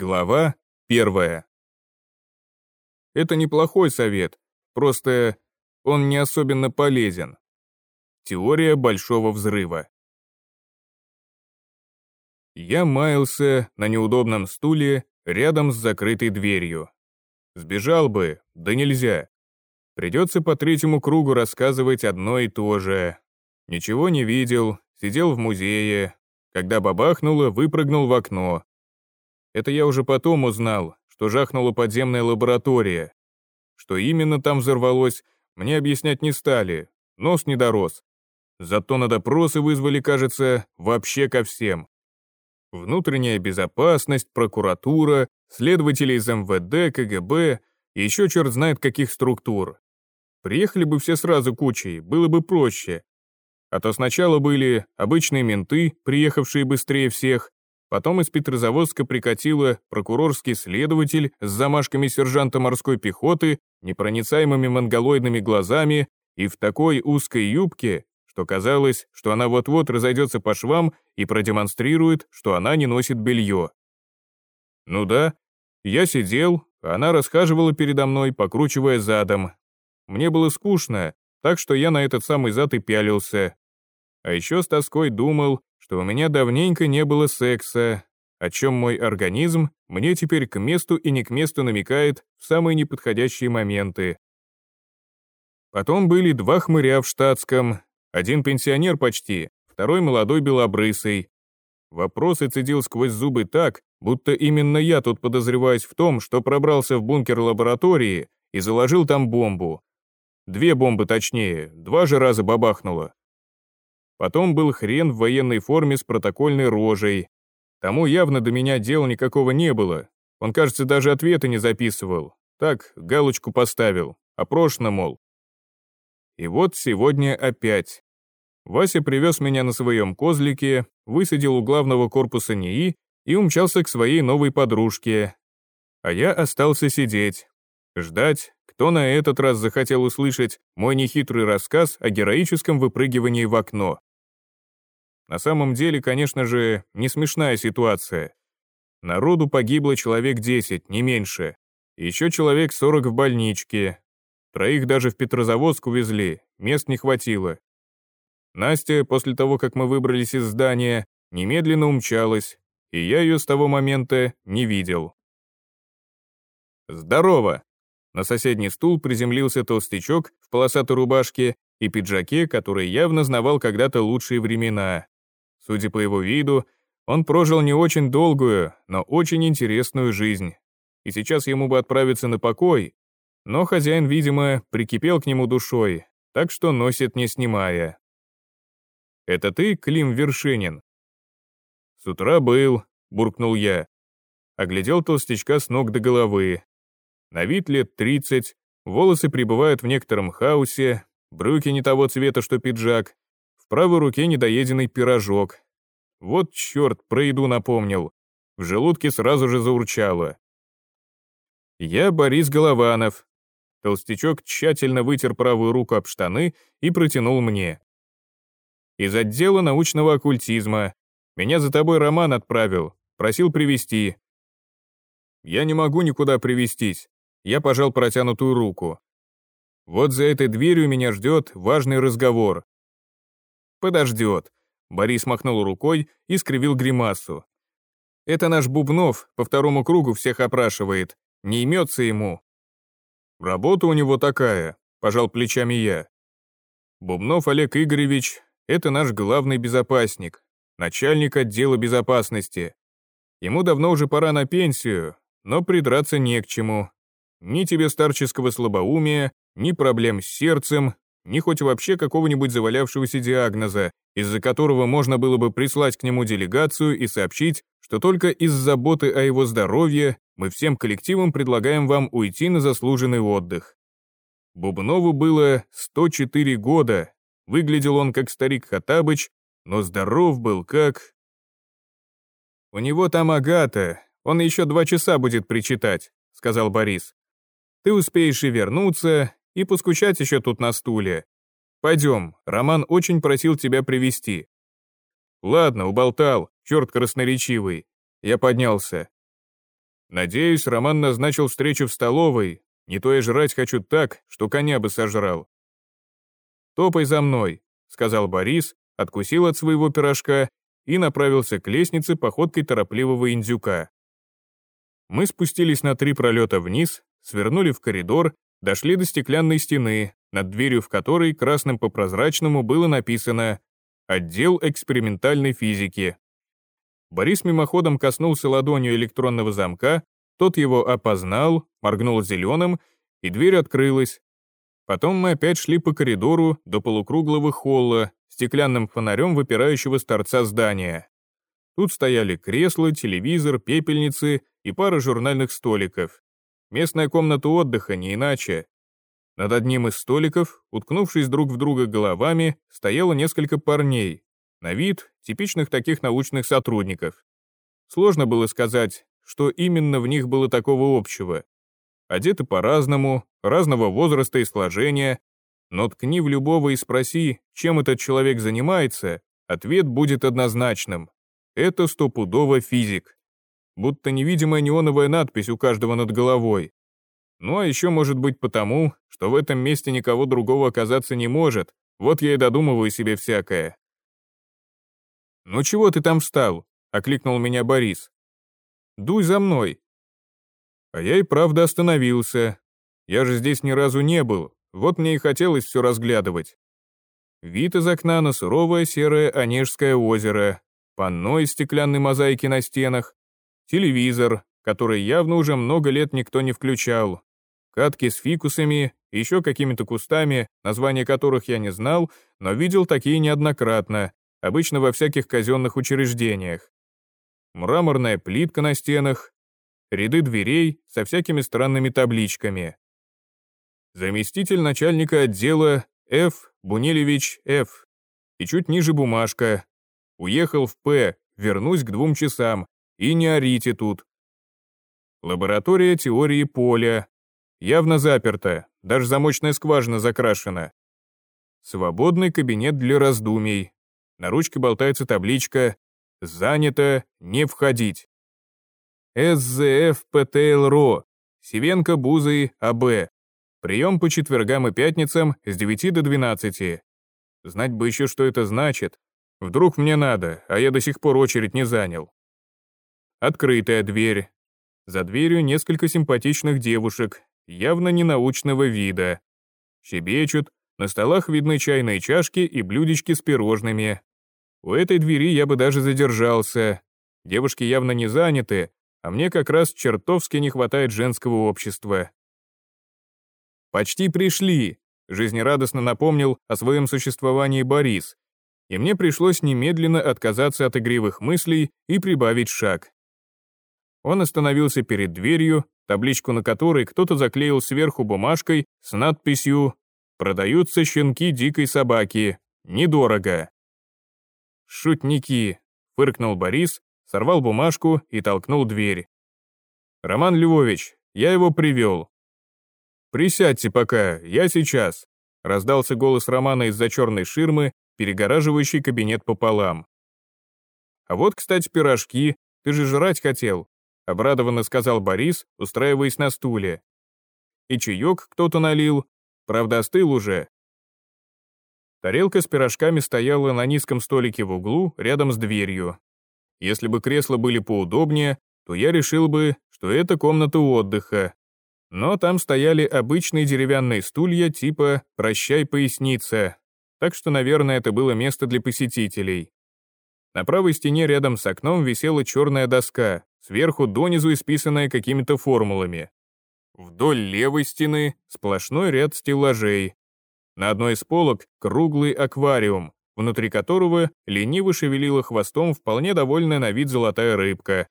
Глава первая. Это неплохой совет, просто он не особенно полезен. Теория Большого Взрыва. Я маялся на неудобном стуле рядом с закрытой дверью. Сбежал бы, да нельзя. Придется по третьему кругу рассказывать одно и то же. Ничего не видел, сидел в музее. Когда бабахнуло, выпрыгнул в окно, это я уже потом узнал, что жахнула подземная лаборатория. Что именно там взорвалось, мне объяснять не стали, нос не дорос. Зато на допросы вызвали, кажется, вообще ко всем. Внутренняя безопасность, прокуратура, следователи из МВД, КГБ еще черт знает каких структур. Приехали бы все сразу кучей, было бы проще. А то сначала были обычные менты, приехавшие быстрее всех, Потом из Петрозаводска прикатила прокурорский следователь с замашками сержанта морской пехоты, непроницаемыми монголоидными глазами и в такой узкой юбке, что казалось, что она вот-вот разойдется по швам и продемонстрирует, что она не носит белье. Ну да, я сидел, а она расхаживала передо мной, покручивая задом. Мне было скучно, так что я на этот самый зад и пялился. А еще с тоской думал, что у меня давненько не было секса, о чем мой организм мне теперь к месту и не к месту намекает в самые неподходящие моменты. Потом были два хмыря в штатском, один пенсионер почти, второй молодой белобрысый. Вопросы цедил сквозь зубы так, будто именно я тут подозреваюсь в том, что пробрался в бункер лаборатории и заложил там бомбу. Две бомбы точнее, два же раза бабахнуло. Потом был хрен в военной форме с протокольной рожей. Тому явно до меня дела никакого не было. Он, кажется, даже ответы не записывал. Так, галочку поставил. Опрошено, мол. И вот сегодня опять. Вася привез меня на своем козлике, высадил у главного корпуса НИИ и умчался к своей новой подружке. А я остался сидеть, ждать, кто на этот раз захотел услышать мой нехитрый рассказ о героическом выпрыгивании в окно. На самом деле, конечно же, не смешная ситуация. Народу погибло человек 10, не меньше. Еще человек 40 в больничке. Троих даже в Петрозаводск увезли, мест не хватило. Настя, после того, как мы выбрались из здания, немедленно умчалась, и я ее с того момента не видел. «Здорово!» На соседний стул приземлился толстячок в полосатой рубашке и пиджаке, который явно знавал когда-то лучшие времена. Судя по его виду, он прожил не очень долгую, но очень интересную жизнь. И сейчас ему бы отправиться на покой, но хозяин, видимо, прикипел к нему душой, так что носит не снимая. «Это ты, Клим Вершинин?» «С утра был», — буркнул я. Оглядел толстячка с ног до головы. На вид лет тридцать, волосы пребывают в некотором хаосе, брюки не того цвета, что пиджак, правой руке недоеденный пирожок. Вот черт, про еду напомнил. В желудке сразу же заурчало. Я Борис Голованов. Толстячок тщательно вытер правую руку об штаны и протянул мне. Из отдела научного оккультизма. Меня за тобой Роман отправил, просил привести. Я не могу никуда привестись. Я пожал протянутую руку. Вот за этой дверью меня ждет важный разговор. «Подождет», — Борис махнул рукой и скривил гримасу. «Это наш Бубнов по второму кругу всех опрашивает, не имется ему». «Работа у него такая», — пожал плечами я. Бубнов Олег Игоревич — это наш главный безопасник, начальник отдела безопасности. Ему давно уже пора на пенсию, но придраться не к чему. Ни тебе старческого слабоумия, ни проблем с сердцем, ни хоть вообще какого-нибудь завалявшегося диагноза, из-за которого можно было бы прислать к нему делегацию и сообщить, что только из заботы о его здоровье мы всем коллективом предлагаем вам уйти на заслуженный отдых. Бубнову было 104 года, выглядел он как старик Хатабыч, но здоров был как... «У него там Агата, он еще два часа будет причитать», — сказал Борис. «Ты успеешь и вернуться, и поскучать еще тут на стуле. Пойдем, Роман очень просил тебя привести. Ладно, уболтал, черт красноречивый. Я поднялся. Надеюсь, Роман назначил встречу в столовой, не то я жрать хочу так, что коня бы сожрал. «Топай за мной», — сказал Борис, откусил от своего пирожка и направился к лестнице походкой торопливого индюка. Мы спустились на три пролета вниз, свернули в коридор, дошли до стеклянной стены, над дверью в которой красным по прозрачному было написано «Отдел экспериментальной физики». Борис мимоходом коснулся ладонью электронного замка, тот его опознал, моргнул зеленым, и дверь открылась. Потом мы опять шли по коридору до полукруглого холла, стеклянным фонарем выпирающего с торца здания. Тут стояли кресла, телевизор, пепельницы и пара журнальных столиков. Местная комната отдыха, не иначе. Над одним из столиков, уткнувшись друг в друга головами, стояло несколько парней, на вид типичных таких научных сотрудников. Сложно было сказать, что именно в них было такого общего. Одеты по-разному, разного возраста и сложения, но ткни в любого и спроси, чем этот человек занимается, ответ будет однозначным. Это стопудово физик. Будто невидимая неоновая надпись у каждого над головой. Ну а еще может быть потому, что в этом месте никого другого оказаться не может, вот я и додумываю себе всякое. «Ну чего ты там встал?» — окликнул меня Борис. «Дуй за мной». А я и правда остановился. Я же здесь ни разу не был, вот мне и хотелось все разглядывать. Вид из окна на суровое серое Онежское озеро, панно из стеклянной мозаики на стенах, телевизор, который явно уже много лет никто не включал, катки с фикусами, еще какими-то кустами, названия которых я не знал, но видел такие неоднократно, обычно во всяких казенных учреждениях. Мраморная плитка на стенах, ряды дверей со всякими странными табличками. Заместитель начальника отдела Ф. Бунелевич Ф. И чуть ниже бумажка. Уехал в П, вернусь к двум часам, и не орите тут. Лаборатория теории поля. Явно заперта, даже замочная скважина закрашена. Свободный кабинет для раздумий. На ручке болтается табличка «Занято, не входить». СЗФ ПТЛ Сивенко Бузы АБ. Прием по четвергам и пятницам с 9 до 12. Знать бы еще, что это значит. Вдруг мне надо, а я до сих пор очередь не занял. Открытая дверь. За дверью несколько симпатичных девушек, явно ненаучного вида. Щебечут, на столах видны чайные чашки и блюдечки с пирожными. У этой двери я бы даже задержался. Девушки явно не заняты, а мне как раз чертовски не хватает женского общества. «Почти пришли», — жизнерадостно напомнил о своем существовании Борис, и мне пришлось немедленно отказаться от игривых мыслей и прибавить шаг. Он остановился перед дверью, табличку на которой кто-то заклеил сверху бумажкой с надписью «Продаются щенки дикой собаки. Недорого». «Шутники», — фыркнул Борис, сорвал бумажку и толкнул дверь. «Роман Львович, я его привел». «Присядьте пока, я сейчас», — раздался голос Романа из-за черной ширмы, перегораживающей кабинет пополам. «А вот, кстати, пирожки, ты же жрать хотел», — обрадованно сказал Борис, устраиваясь на стуле. «И чаек кто-то налил, правда, остыл уже, Тарелка с пирожками стояла на низком столике в углу, рядом с дверью. Если бы кресла были поудобнее, то я решил бы, что это комната отдыха. Но там стояли обычные деревянные стулья типа «прощай, поясница», так что, наверное, это было место для посетителей. На правой стене рядом с окном висела черная доска, сверху донизу исписанная какими-то формулами. Вдоль левой стены сплошной ряд стеллажей, на одной из полок круглый аквариум, внутри которого лениво шевелила хвостом вполне довольная на вид золотая рыбка.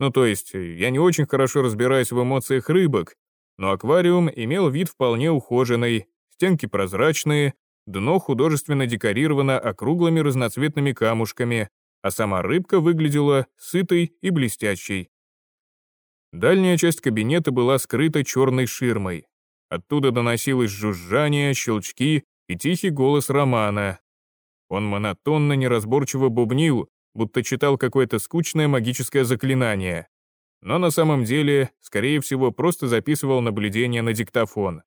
Ну то есть, я не очень хорошо разбираюсь в эмоциях рыбок, но аквариум имел вид вполне ухоженный, стенки прозрачные, дно художественно декорировано округлыми разноцветными камушками, а сама рыбка выглядела сытой и блестящей. Дальняя часть кабинета была скрыта черной ширмой. Оттуда доносилось жужжание, щелчки и тихий голос Романа. Он монотонно, неразборчиво бубнил, будто читал какое-то скучное магическое заклинание. но на самом деле, скорее всего, просто записывал наблюдения на диктофон.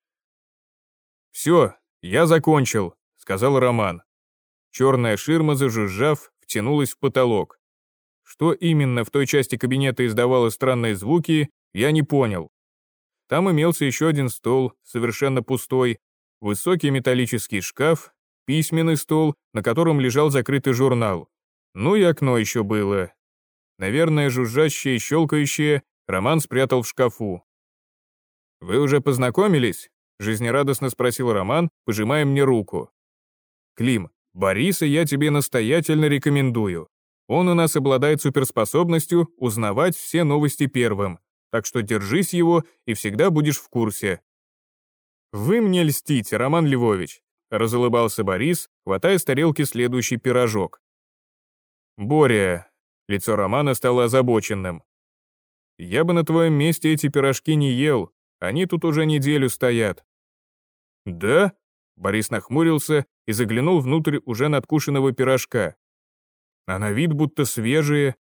«Все, я закончил», — сказал Роман. Черная ширма, зажужжав, втянулась в потолок. Что именно в той части кабинета издавало странные звуки, я не понял. Там имелся еще один стол, совершенно пустой, высокий металлический шкаф, письменный стол, на котором лежал закрытый журнал. Ну и окно еще было. Наверное, жужжащее и щелкающее Роман спрятал в шкафу. «Вы уже познакомились?» — жизнерадостно спросил Роман, пожимая мне руку. «Клим, Бориса я тебе настоятельно рекомендую. Он у нас обладает суперспособностью узнавать все новости первым, так что держись его и всегда будешь в курсе». «Вы мне льстите, Роман Львович», — разулыбался Борис, хватая с тарелки следующий пирожок. «Боря», — лицо Романа стало озабоченным. «Я бы на твоем месте эти пирожки не ел, они тут уже неделю стоят». «Да?» — Борис нахмурился и заглянул внутрь уже надкушенного пирожка а на вид будто свежие.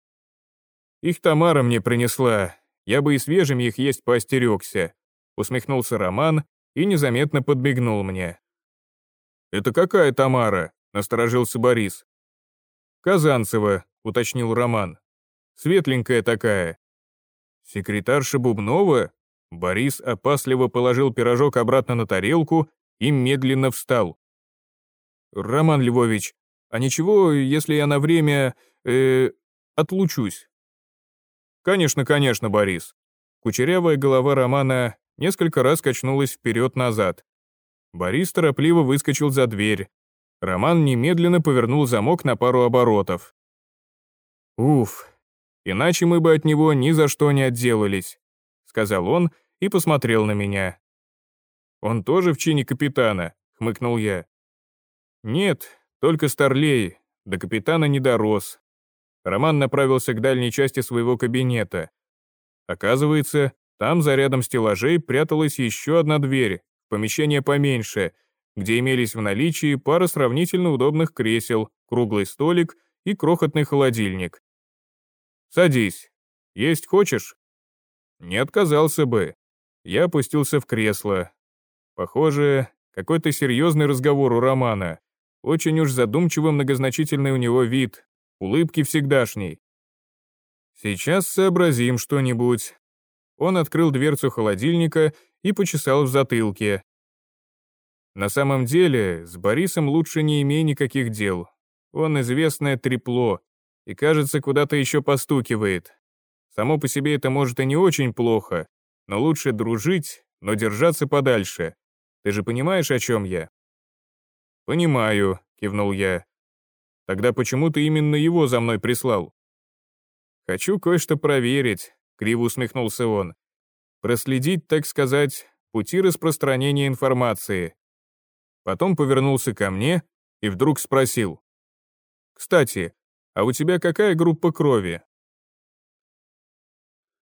Их Тамара мне принесла, я бы и свежими их есть поостерегся. Усмехнулся Роман и незаметно подбегнул мне. «Это какая Тамара?» — насторожился Борис. «Казанцева», — уточнил Роман. «Светленькая такая». «Секретарша Бубнова?» Борис опасливо положил пирожок обратно на тарелку и медленно встал. «Роман Львович, а ничего, если я на время... э отлучусь?» «Конечно, конечно, Борис». Кучерявая голова Романа несколько раз качнулась вперед-назад. Борис торопливо выскочил за дверь. Роман немедленно повернул замок на пару оборотов. «Уф, иначе мы бы от него ни за что не отделались», — сказал он и посмотрел на меня. «Он тоже в чине капитана», — хмыкнул я. «Нет, только Старлей, до капитана не дорос. Роман направился к дальней части своего кабинета. Оказывается, там за рядом стеллажей пряталась еще одна дверь, помещение поменьше, где имелись в наличии пара сравнительно удобных кресел, круглый столик и крохотный холодильник. «Садись. Есть хочешь?» Не отказался бы. Я опустился в кресло. Похоже, какой-то серьезный разговор у Романа. Очень уж задумчиво многозначительный у него вид, улыбки всегдашней. Сейчас сообразим что-нибудь. Он открыл дверцу холодильника и почесал в затылке. На самом деле, с Борисом лучше не имей никаких дел. Он известное трепло и, кажется, куда-то еще постукивает. Само по себе это может и не очень плохо, но лучше дружить, но держаться подальше. Ты же понимаешь, о чем я? «Понимаю», — кивнул я. «Тогда почему ты именно его за мной прислал?» «Хочу кое-что проверить», — криво усмехнулся он. «Проследить, так сказать, пути распространения информации». Потом повернулся ко мне и вдруг спросил. «Кстати, а у тебя какая группа крови?»